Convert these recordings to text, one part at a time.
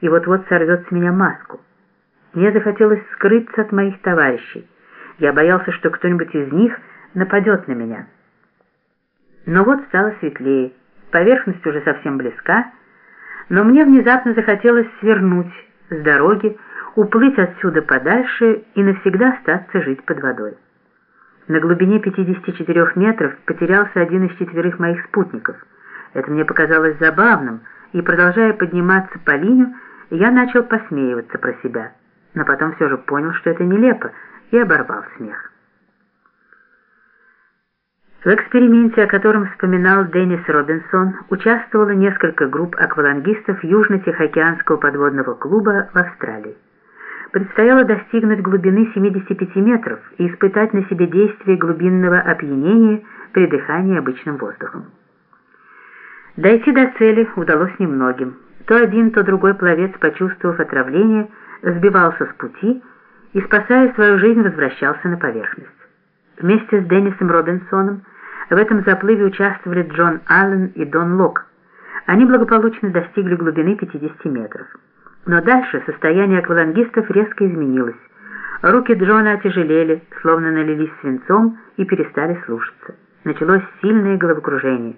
и вот-вот сорвет с меня маску. Мне захотелось скрыться от моих товарищей. Я боялся, что кто-нибудь из них нападет на меня. Но вот стало светлее, поверхность уже совсем близка, но мне внезапно захотелось свернуть с дороги, уплыть отсюда подальше и навсегда остаться жить под водой. На глубине 54 метров потерялся один из четверых моих спутников. Это мне показалось забавным, и, продолжая подниматься по линию, я начал посмеиваться про себя, но потом все же понял, что это нелепо, и оборвал смех. В эксперименте, о котором вспоминал Деннис Робинсон, участвовало несколько групп аквалангистов Южно-Тихоокеанского подводного клуба в Австралии. Предстояло достигнуть глубины 75 метров и испытать на себе действие глубинного опьянения при дыхании обычным воздухом. Дойти до цели удалось немногим. То один, то другой пловец, почувствовав отравление, сбивался с пути и, спасая свою жизнь, возвращался на поверхность. Вместе с Деннисом Робинсоном в этом заплыве участвовали Джон Аллен и Дон Лок. Они благополучно достигли глубины 50 метров. Но дальше состояние аквалангистов резко изменилось. Руки Джона отяжелели, словно налились свинцом и перестали слушаться. Началось сильное головокружение.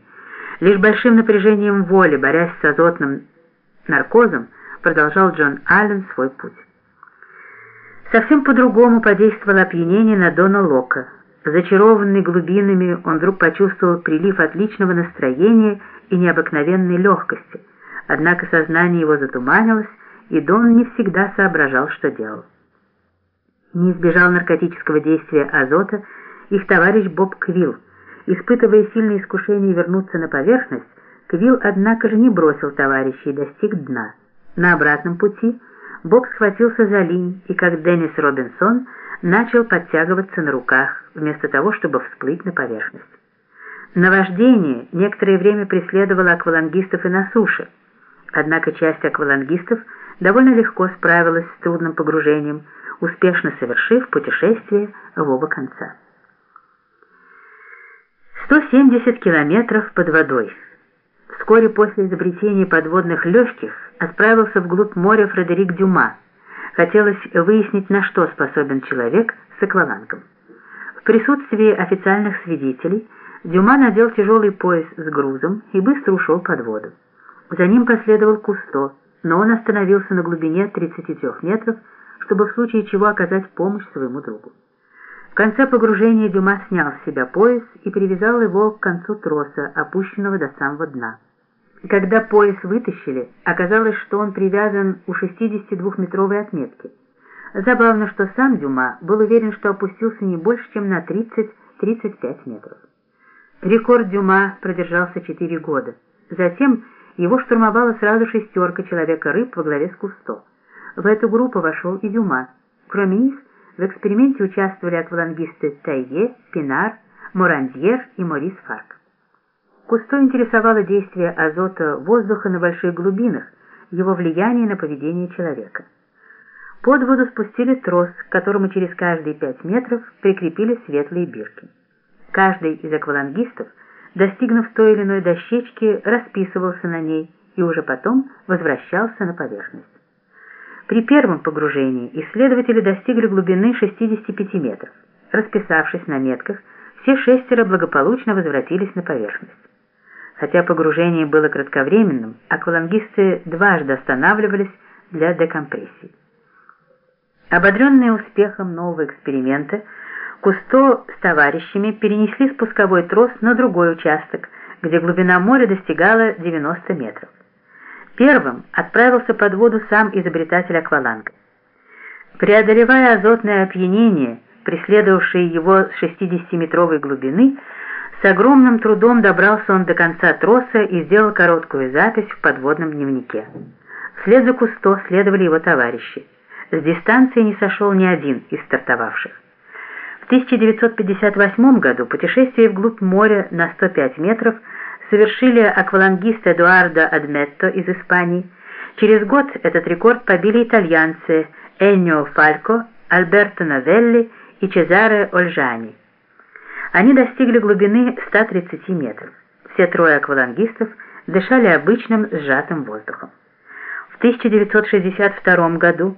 Лишь большим напряжением воли, борясь с азотным наркозом, продолжал Джон Аллен свой путь. Совсем по-другому подействовало опьянение на Дона Лока. Зачарованный глубинами, он вдруг почувствовал прилив отличного настроения и необыкновенной легкости. Однако сознание его затуманилось, и Дон не всегда соображал, что делал. Не избежал наркотического действия азота их товарищ Боб Квилл. Испытывая сильное искушение вернуться на поверхность, Квилл, однако же, не бросил товарища и достиг дна. На обратном пути Боб схватился за линь и, как Деннис Робинсон, начал подтягиваться на руках, вместо того, чтобы всплыть на поверхность. Наваждение некоторое время преследовало аквалангистов и на суше, однако часть аквалангистов довольно легко справилась с трудным погружением, успешно совершив путешествие в оба конца. 170 километров под водой. Вскоре после изобретения подводных легких отправился вглубь моря Фредерик Дюма. Хотелось выяснить, на что способен человек с аквалангом. В присутствии официальных свидетелей Дюма надел тяжелый пояс с грузом и быстро ушел под воду. За ним последовал Кусто, но он остановился на глубине 33 метров, чтобы в случае чего оказать помощь своему другу. В конце погружения Дюма снял с себя пояс и привязал его к концу троса, опущенного до самого дна. Когда пояс вытащили, оказалось, что он привязан у 62-метровой отметки. Забавно, что сам Дюма был уверен, что опустился не больше, чем на 30-35 метров. Рекорд Дюма продержался 4 года. Затем его штурмовала сразу шестерка человека-рыб во главе с Кусто. В эту группу вошел и Дюма. Кроме них, в эксперименте участвовали аквалангисты Тайе, Пинар, Морандьер и Морис Фарк. Кусто интересовало действие азота воздуха на больших глубинах, его влияние на поведение человека. Под воду спустили трос, к которому через каждые пять метров прикрепили светлые бирки. Каждый из аквалангистов, достигнув той или иной дощечки, расписывался на ней и уже потом возвращался на поверхность. При первом погружении исследователи достигли глубины 65 метров. Расписавшись на метках, все шестеро благополучно возвратились на поверхность. Хотя погружение было кратковременным, аквалангисты дважды останавливались для декомпрессии. Ободренные успехом нового эксперимента, Кусто с товарищами перенесли спусковой трос на другой участок, где глубина моря достигала 90 метров. Первым отправился под воду сам изобретатель акваланга. Преодолевая азотное опьянение, преследовавшее его с 60-метровой глубины, с огромным трудом добрался он до конца троса и сделал короткую запись в подводном дневнике. Вслед за Кусто следовали его товарищи. С дистанции не сошел ни один из стартовавших. В 1958 году путешествие вглубь моря на 105 метров совершили аквалангист Эдуардо Адметто из Испании. Через год этот рекорд побили итальянцы Эннио Фалько, Альберто Новелли и Чезаре Ольжани. Они достигли глубины 130 метров. Все трое аквалангистов дышали обычным сжатым воздухом. 1962 году